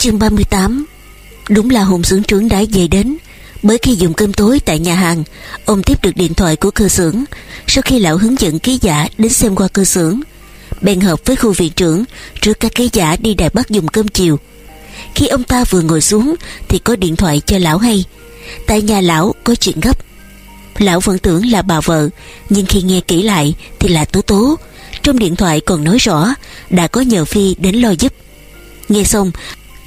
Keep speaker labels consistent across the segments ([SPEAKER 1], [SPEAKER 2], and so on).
[SPEAKER 1] Chương 38 Đúng là hùng xưởng trưởng đã về đến. Mới khi dùng cơm tối tại nhà hàng, Ông tiếp được điện thoại của cơ xưởng. Sau khi lão hướng dẫn ký giả đến xem qua cơ xưởng, Bèn hợp với khu viện trưởng Trước các ký giả đi Đài Bắc dùng cơm chiều. Khi ông ta vừa ngồi xuống Thì có điện thoại cho lão hay. Tại nhà lão có chuyện gấp. Lão vẫn tưởng là bà vợ, Nhưng khi nghe kỹ lại thì là Tố Tố. Trong điện thoại còn nói rõ Đã có nhờ Phi đến lo giúp. Nghe xong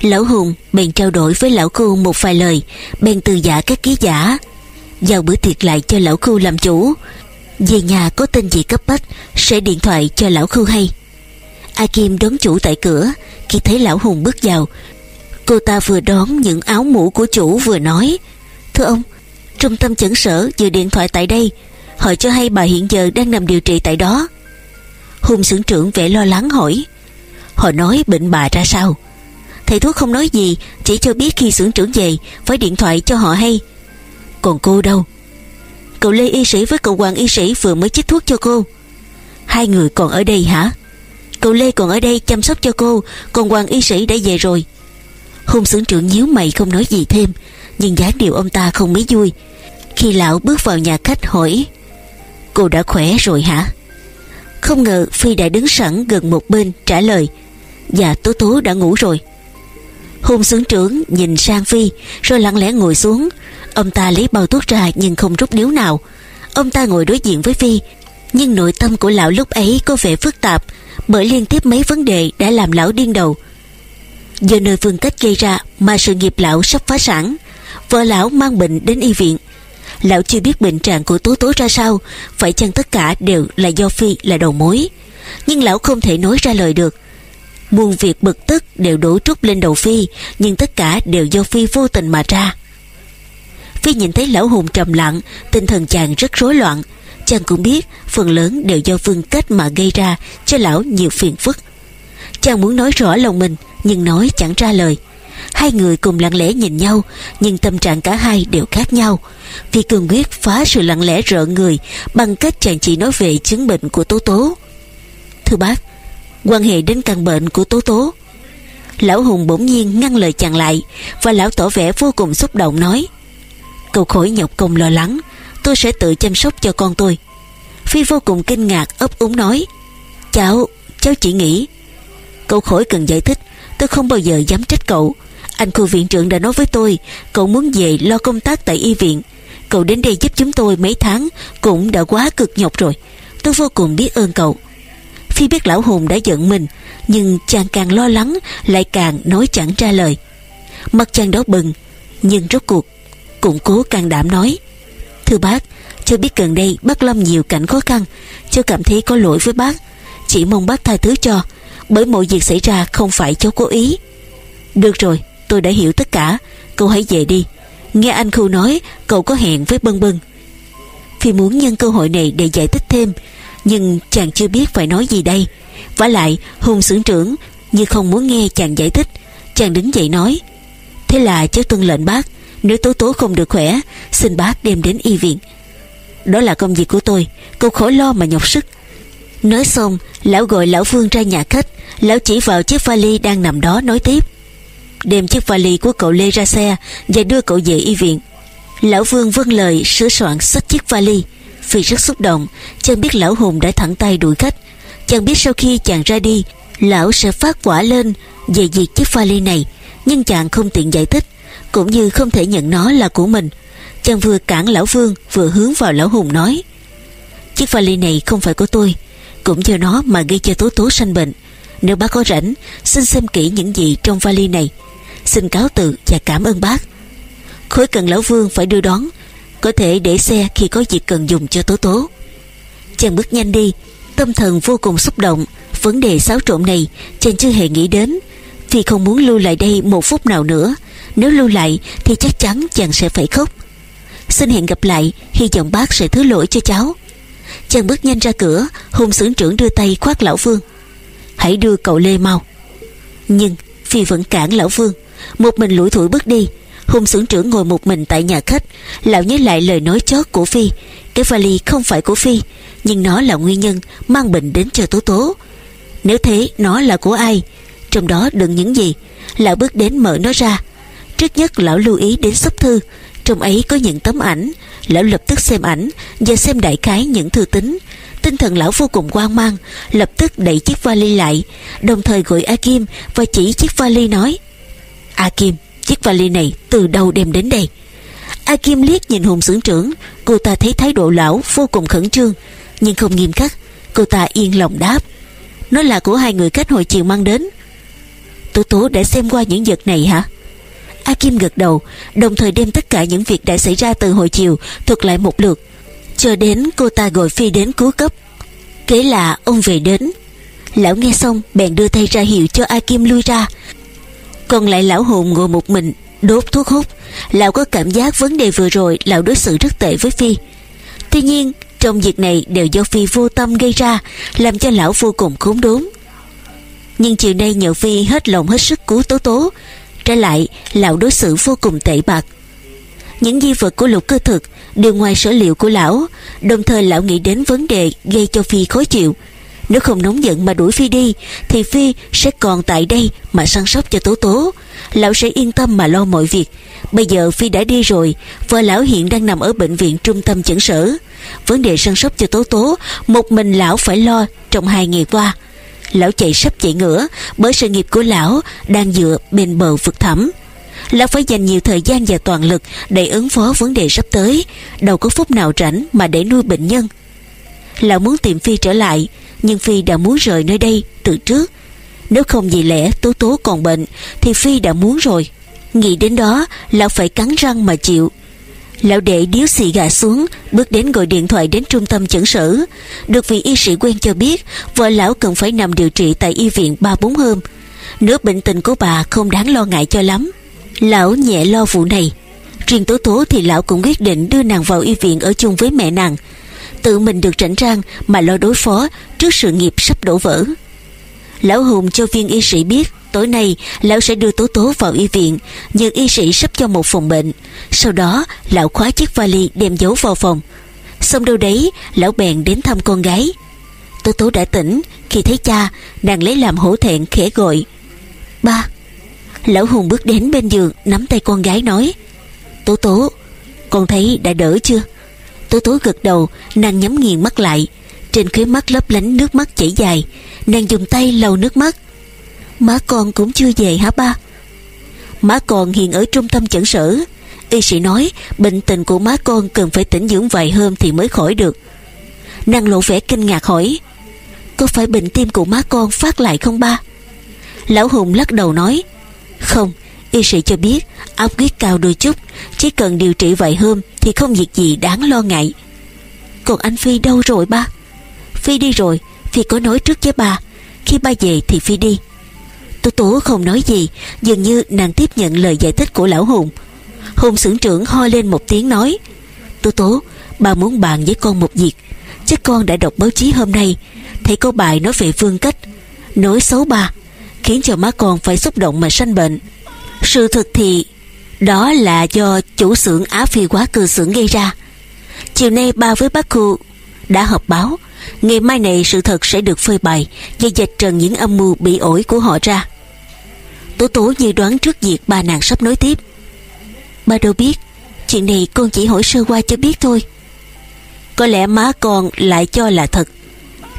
[SPEAKER 1] Lão Hùng, bèn trao đổi với lão khu một vài lời, Bèn từ giả các ký giả. Giao bữa tiệc lại cho lão khu làm chủ. Về nhà có tin gì cấp bách, Sẽ điện thoại cho lão khu hay. A Kim đón chủ tại cửa, Khi thấy lão Hùng bước vào, Cô ta vừa đón những áo mũ của chủ vừa nói, Thưa ông, Trung tâm chẩn sở vừa điện thoại tại đây, hỏi cho hay bà hiện giờ đang nằm điều trị tại đó. Hùng xưởng trưởng vẻ lo lắng hỏi, Họ nói bệnh bà ra sao? Thầy thuốc không nói gì, Chỉ cho biết khi xưởng trưởng về Phải điện thoại cho họ hay. Còn cô đâu? Cậu Lê y sĩ với cậu Hoàng y sĩ vừa mới chích thuốc cho cô. Hai người còn ở đây hả? Cậu Lê còn ở đây chăm sóc cho cô, Còn Hoàng y sĩ đã về rồi. Hùng xưởng trưởng nhíu mày không nói gì thêm, Nhưng dáng điều ông ta không mấy vui. Khi lão bước vào nhà khách hỏi, Cô đã khỏe rồi hả? Không ngờ Phi đã đứng sẵn gần một bên trả lời Dạ Tố Tố đã ngủ rồi. Hùng sướng trưởng nhìn sang Phi, Rồi lặng lẽ ngồi xuống. Ông ta lấy bao thuốc ra nhưng không rút điếu nào. Ông ta ngồi đối diện với Phi, Nhưng nội tâm của lão lúc ấy có vẻ phức tạp, Bởi liên tiếp mấy vấn đề đã làm lão điên đầu. Do nơi phương cách gây ra Mà sự nghiệp lão sắp phá sản, Vợ lão mang bệnh đến y viện. Lão chưa biết bệnh trạng của Tố Tố ra sao, Phải chăng tất cả đều là do Phi là đầu mối. Nhưng lão không thể nói ra lời được. Muôn việc bực tức đều đổ trút lên đầu Phi, Nhưng tất cả đều do Phi vô tình mà ra. Phi nhìn thấy lão hùng trầm lặng, Tinh thần chàng rất rối loạn. Chàng cũng biết phần lớn đều do vương kết mà gây ra Cho lão nhiều phiền phức. Chàng muốn nói rõ lòng mình, Nhưng nói chẳng ra lời. Hai người cùng lặng lẽ nhìn nhau, Nhưng tâm trạng cả hai đều khác nhau. Phi cường quyết phá sự lặng lẽ rợ người Bằng cách chàng chỉ nói về chứng bệnh của Tố Tố. Thưa bác quan hệ đến căn bệnh của Tố Tố. Lão Hùng bỗng nhiên ngăn lời chàng lại và lão tỏ vẻ vô cùng xúc động nói Cậu khỏi nhọc công lo lắng Tôi sẽ tự chăm sóc cho con tôi. Phi vô cùng kinh ngạc ấp úng nói Cháu, cháu chỉ nghĩ Cậu khỏi cần giải thích Tôi không bao giờ dám trách cậu. Anh khu viện trưởng đã nói với tôi Cậu muốn về lo công tác tại y viện. Cậu đến đây giúp chúng tôi mấy tháng Cũng đã quá cực nhọc rồi. Tôi vô cùng biết ơn cậu. Phi biết lão hùng đã giận mình, Nhưng chàng càng lo lắng, Lại càng nói chẳng ra lời. Mặt chàng đó bừng, Nhưng rốt cuộc cũng cố can đảm nói, Thưa bác, Cho biết gần đây bác lâm nhiều cảnh khó khăn Cho cảm thấy có lỗi với bác. Chỉ mong bác tha thứ cho, Bởi mọi việc xảy ra không phải cháu cố ý. Được rồi, tôi đã hiểu tất cả, Cậu hãy về đi. Nghe anh Khu nói, cậu có hẹn với Bân Bân. Phi muốn nhân cơ hội này để giải thích thêm nhưng chàng chưa biết phải nói gì đây. Vả lại, hùng xưởng trưởng, như không muốn nghe chàng giải thích, chàng đứng dậy nói, thế là cháu tuân lệnh bác, nếu tố tố không được khỏe, xin bác đem đến y viện. Đó là công việc của tôi cậu khỏi lo mà nhọc sức. Nói xong, lão gọi lão phương ra nhà khách, lão chỉ vào chiếc vali đang nằm đó nói tiếp, đem chiếc vali của cậu lê ra xe và đưa cậu về y viện. Lão vương vâng lời, sửa soạn xách chiếc vali vì rất xúc động. Chàng biết lão hùng đã thẳng tay đuổi khách. Chàng biết sau khi chàng ra đi, Lão sẽ phát quả lên Về việc chiếc pha ly này, Nhưng chàng không tiện giải thích, Cũng như không thể nhận nó là của mình. Chàng vừa cản lão vương, Vừa hướng vào lão hùng nói, Chiếc pha ly này không phải của tôi, Cũng do nó mà gây cho tố tố sanh bệnh. Nếu bác có rảnh, Xin xem kỹ những gì trong vali này. Xin cáo từ và cảm ơn bác. Khối cần lão vương phải đưa đón có thể để xe khi có việc cần dùng cho Tố Tố. Chàng bước nhanh đi, Tâm thần vô cùng xúc động. Vấn đề xáo trộn này, chàng chưa hề nghĩ đến. Vì không muốn lưu lại đây một phút nào nữa. Nếu lưu lại, thì chắc chắn chàng sẽ phải khóc. Xin hẹn gặp lại, Hy vọng bác sẽ thứ lỗi cho cháu. Chàng bước nhanh ra cửa Hùng xưởng trưởng đưa tay khoát lão Phương Hãy đưa cậu Lê mau. Nhưng Phi vẫn cản lão Phương Một mình lủi thủi bước đi Hùng xưởng trưởng ngồi một mình tại nhà khách. Lão nhớ lại lời nói chót của Phi. Cái vali không phải của Phi, Nhưng nó là nguyên nhân mang bệnh đến cho Tố Tố. Nếu thế, nó là của ai? Trong đó đựng những gì? Lão bước đến mở nó ra. Trước nhất, lão lưu ý đến sắp thư. Trong ấy có những tấm ảnh. Lão lập tức xem ảnh Và xem đại khái những thư tín. Tinh thần lão vô cùng hoang mang, Lập tức đẩy chiếc vali lại, Đồng thời gọi A Kim Và chỉ chiếc vali nói, A Kim. Chiếc vali này từ đâu đem đến đây. A Kim liếc nhìn Hùng xưởng trưởng, Cô ta thấy thái độ lão vô cùng khẩn trương, Nhưng không nghiêm khắc, Cô ta yên lòng đáp. Nó là của hai người khách hồi chiều mang đến. Tố tố đã xem qua những vật này hả? A Kim gật đầu, Đồng thời đem tất cả những việc đã xảy ra từ hồi chiều Thuật lại một lượt. Cho đến cô ta gọi Phi đến cứu cấp. Kế là ông về đến. Lão nghe xong, bèn đưa tay ra hiệu cho A Kim lui ra. Còn lại lão hồn ngồi một mình, Đốt thuốc hút. Lão có cảm giác vấn đề vừa rồi, Lão đối xử rất tệ với Phi. Tuy nhiên, trong việc này đều do Phi vô tâm gây ra, Làm cho lão vô cùng khốn đốn. Nhưng chiều nay nhờ Phi hết lòng hết sức cứu Tố Tố, Trái lại, lão đối xử vô cùng tệ bạc. Những di vật của lục cơ thực Đều ngoài sở liệu của lão, Đồng thời lão nghĩ đến vấn đề gây cho Phi khó chịu. Nếu không nóng giận mà đuổi Phi đi, Thì Phi sẽ còn tại đây Mà săn sóc cho Tố Tố. Lão sẽ yên tâm mà lo mọi việc. Bây giờ Phi đã đi rồi, Vợ lão hiện đang nằm ở bệnh viện trung tâm chẩn sở. Vấn đề săn sóc cho Tố Tố, Một mình lão phải lo trong hai ngày qua. Lão chạy sắp chạy ngửa Bởi sự nghiệp của lão đang dựa bên bờ vực thẳm. Lão phải dành nhiều thời gian và toàn lực Để ứng phó vấn đề sắp tới. Đâu có phút nào rảnh mà để nuôi bệnh nhân. Lão muốn tìm Phi trở lại nhưng Phi đã muốn rời nơi đây từ trước. Nếu không vì lẽ Tố Tố còn bệnh, Thì Phi đã muốn rồi. Nghĩ đến đó, Lão phải cắn răng mà chịu. Lão đệ điếu xì gà xuống, Bước đến gọi điện thoại đến trung tâm chẩn sở Được vị y sĩ quen cho biết, Vợ lão cần phải nằm điều trị tại y viện 3-4 hôm. Nếu bệnh tình của bà không đáng lo ngại cho lắm, Lão nhẹ lo vụ này. Riêng Tố Tố thì lão cũng quyết định đưa nàng vào y viện ở chung với mẹ nàng. Tự mình được rảnh rang mà lo đối phó trước sự nghiệp sắp đổ vỡ. Lão Hùng cho viên y sĩ biết Tối nay lão sẽ đưa Tố Tố vào y viện, Nhưng y sĩ sắp cho một phòng bệnh. Sau đó, lão khóa chiếc vali đem giấu vào phòng. Xong đâu đấy, Lão bèn đến thăm con gái. Tố Tố đã tỉnh, Khi thấy cha, Nàng lấy làm hổ thẹn khẽ gọi. Ba. Lão Hùng bước đến bên giường, Nắm tay con gái nói, Tố Tố, Con thấy đã đỡ chưa? Tố Tố gật đầu, Nàng nhắm nghiền mắt lại. Trên khóe mắt lấp lánh nước mắt chảy dài, Nàng dùng tay lau nước mắt. Má con cũng chưa về hả ba? Má con hiện ở trung tâm chẩn sở. Y sĩ nói, Bệnh tình của má con cần phải tĩnh dưỡng vài hôm Thì mới khỏi được. Nàng lộ vẻ kinh ngạc hỏi, Có phải bệnh tim của má con phát lại không ba? Lão Hùng lắc đầu nói, Không Y sĩ cho biết, áp huyết cao đôi chút, Chỉ cần điều trị vài hôm Thì không việc gì đáng lo ngại. Còn anh Phi đâu rồi ba? Phi đi rồi, Phi có nói trước với ba. Khi ba về thì Phi đi. Tố tố không nói gì, Dường như nàng tiếp nhận lời giải thích của lão Hùng. Hùng sưởng trưởng ho lên một tiếng nói Tố tố Bà muốn bàn với con một việc. Chắc con đã đọc báo chí hôm nay, Thấy có bài nói về phương cách, Nói xấu bà Khiến cho má con phải xúc động mà sanh bệnh. Sự thực thì Đó là do chủ xưởng Á Phi quá cơ xưởng gây ra. Chiều nay ba với bác khu Đã họp báo, Ngày mai này sự thật sẽ được phơi bày Và dạch trần những âm mưu bị ổi của họ ra. Tố tố như đoán trước việc ba nàng sắp nói tiếp. Ba đâu biết, Chuyện này con chỉ hỏi sơ qua cho biết thôi. Có lẽ má con lại cho là thật.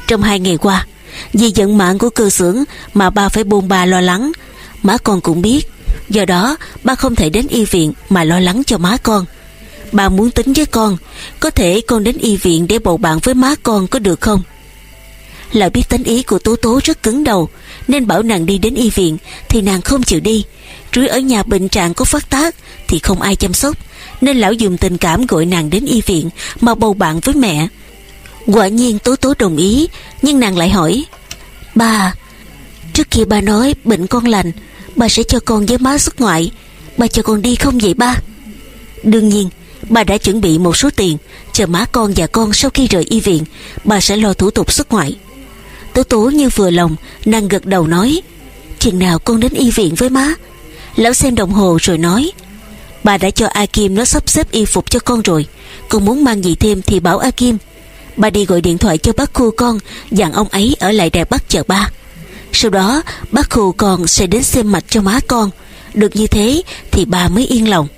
[SPEAKER 1] Trong hai ngày qua, Vì giận mạng của cơ xưởng Mà ba phải buồn bà lo lắng, Má con cũng biết Do đó, ba không thể đến y viện Mà lo lắng cho má con. Bà muốn tính với con, Có thể con đến y viện để bầu bạn với má con có được không? Lại biết tính ý của Tố Tố rất cứng đầu, Nên bảo nàng đi đến y viện, Thì nàng không chịu đi. Rưới ở nhà bệnh trạng có phát tác, Thì không ai chăm sóc, Nên lão dùng tình cảm gọi nàng đến y viện Mà bầu bạn với mẹ. Quả nhiên Tố Tố đồng ý, Nhưng nàng lại hỏi, Ba, Trước kia ba nói bệnh con lành bà sẽ cho con với má xuất ngoại. Bà cho con đi không vậy ba? Đương nhiên Bà đã chuẩn bị một số tiền Chờ má con và con sau khi rời y viện. Bà sẽ lo thủ tục xuất ngoại. Tố tố như vừa lòng, Nàng gật đầu nói, Chừng nào con đến y viện với má? Lão xem đồng hồ rồi nói Bà đã cho A Kim nó sắp xếp y phục cho con rồi. Con muốn mang gì thêm thì bảo A Kim. Bà đi gọi điện thoại cho bác khu con, Dặn ông ấy ở lại Đài Bắc chờ ba. Sau đó, bác hồ còn sẽ đến xem mạch cho má con. Được như thế thì bà mới yên lòng.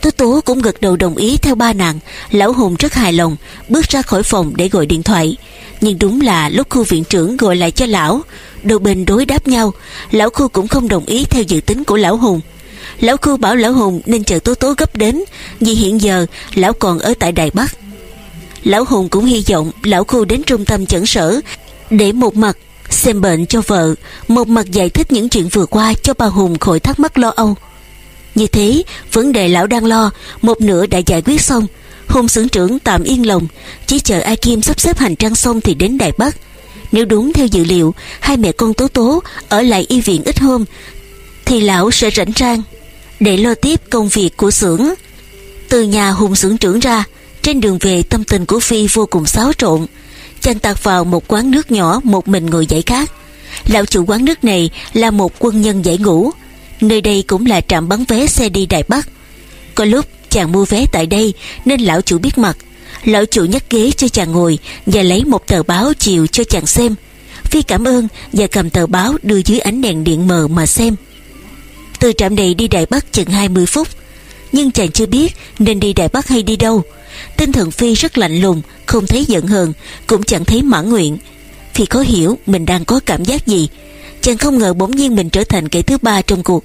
[SPEAKER 1] Tố Tố cũng gật đầu đồng ý theo ba nàng. Lão Hùng rất hài lòng, Bước ra khỏi phòng để gọi điện thoại. Nhưng đúng là lúc khu viện trưởng gọi lại cho lão, Đôi bên đối đáp nhau. Lão khu cũng không đồng ý theo dự tính của lão Hùng. Lão khu bảo lão Hùng nên chờ Tố Tố gấp đến, Vì hiện giờ lão còn ở tại Đài Bắc. Lão Hùng cũng hy vọng lão khu đến trung tâm chẩn sở Để một mặt xem bệnh cho vợ, Một mặt giải thích những chuyện vừa qua cho bà Hùng khỏi thắc mắc lo âu. Như thế, vấn đề lão đang lo, Một nửa đã giải quyết xong. Hùng xưởng trưởng tạm yên lòng, Chỉ chờ Ai Kim sắp xếp hành trang xong thì đến Đài Bắc. Nếu đúng theo dự liệu, Hai mẹ con Tố Tố ở lại y viện ít hôm, Thì lão sẽ rảnh rang. Để lo tiếp công việc của xưởng. Từ nhà Hùng xưởng trưởng ra, Trên đường về tâm tình của Phi vô cùng xáo trộn chàng tạt vào một quán nước nhỏ, một mình ngồi giải khát. Lão chủ quán nước này là một quân nhân giải ngũ. Nơi đây cũng là trạm bán vé xe đi đài bắc. Có lúc chàng mua vé tại đây, nên lão chủ biết mặt. Lão chủ nhắc ghế cho chàng ngồi và lấy một tờ báo chiều cho chàng xem. Phi cảm ơn và cầm tờ báo đưa dưới ánh đèn điện mờ mà xem. Từ trạm này đi đài bắc chừng 20 phút. Nhưng chàng chưa biết nên đi đài bắc hay đi đâu tinh thần phi rất lạnh lùng, không thấy giận hờn, cũng chẳng thấy mãn nguyện. Phi có hiểu mình đang có cảm giác gì. Chàng không ngờ bỗng nhiên mình trở thành kẻ thứ ba trong cuộc.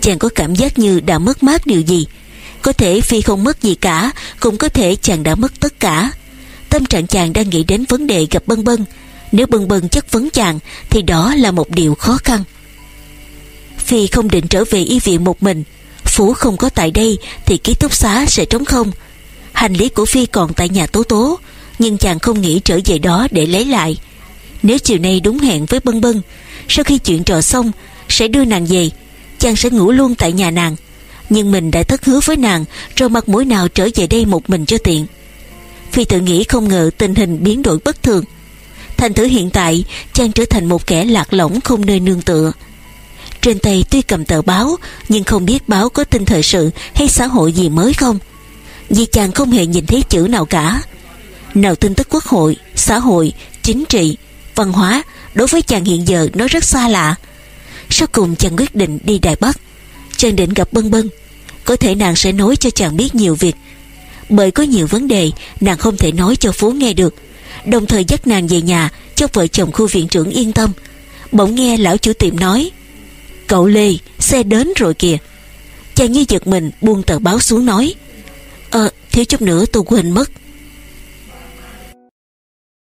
[SPEAKER 1] Chàng có cảm giác như đã mất mát điều gì. Có thể phi không mất gì cả, cũng có thể chàng đã mất tất cả. Tâm trạng chàng đang nghĩ đến vấn đề gặp bân bân. Nếu bân bân chất vấn chàng, thì đó là một điều khó khăn. Phi không định trở về y viện một mình. Phú không có tại đây, thì ký túc xá sẽ trống không. Hành lý của Phi còn tại nhà Tố Tố, Nhưng chàng không nghĩ trở về đó để lấy lại. Nếu chiều nay đúng hẹn với Bân Bân, Sau khi chuyện trò xong, Sẽ đưa nàng về. Chàng sẽ ngủ luôn tại nhà nàng. Nhưng mình đã thất hứa với nàng, Rồi mặt mũi nào trở về đây một mình cho tiện. Phi tự nghĩ không ngờ tình hình biến đổi bất thường. Thành thử hiện tại, Chàng trở thành một kẻ lạc lõng không nơi nương tựa. Trên tay tuy cầm tờ báo, Nhưng không biết báo có tin thời sự Hay xã hội gì mới không vì chàng không hề nhìn thấy chữ nào cả. Nào tin tức quốc hội, xã hội, chính trị, văn hóa, đối với chàng hiện giờ nó rất xa lạ. Sau cùng chàng quyết định đi đài bắc. Chàng định gặp bân bân, có thể nàng sẽ nói cho chàng biết nhiều việc. Bởi có nhiều vấn đề, nàng không thể nói cho phú nghe được. Đồng thời dắt nàng về nhà, cho vợ chồng khu viện trưởng yên tâm. Bỗng nghe lão chủ tiệm nói, cậu lê, xe đến rồi kìa. Chàng như giật mình, buông tờ báo xuống nói Ờ thiếu chút nữa tôi quên mất.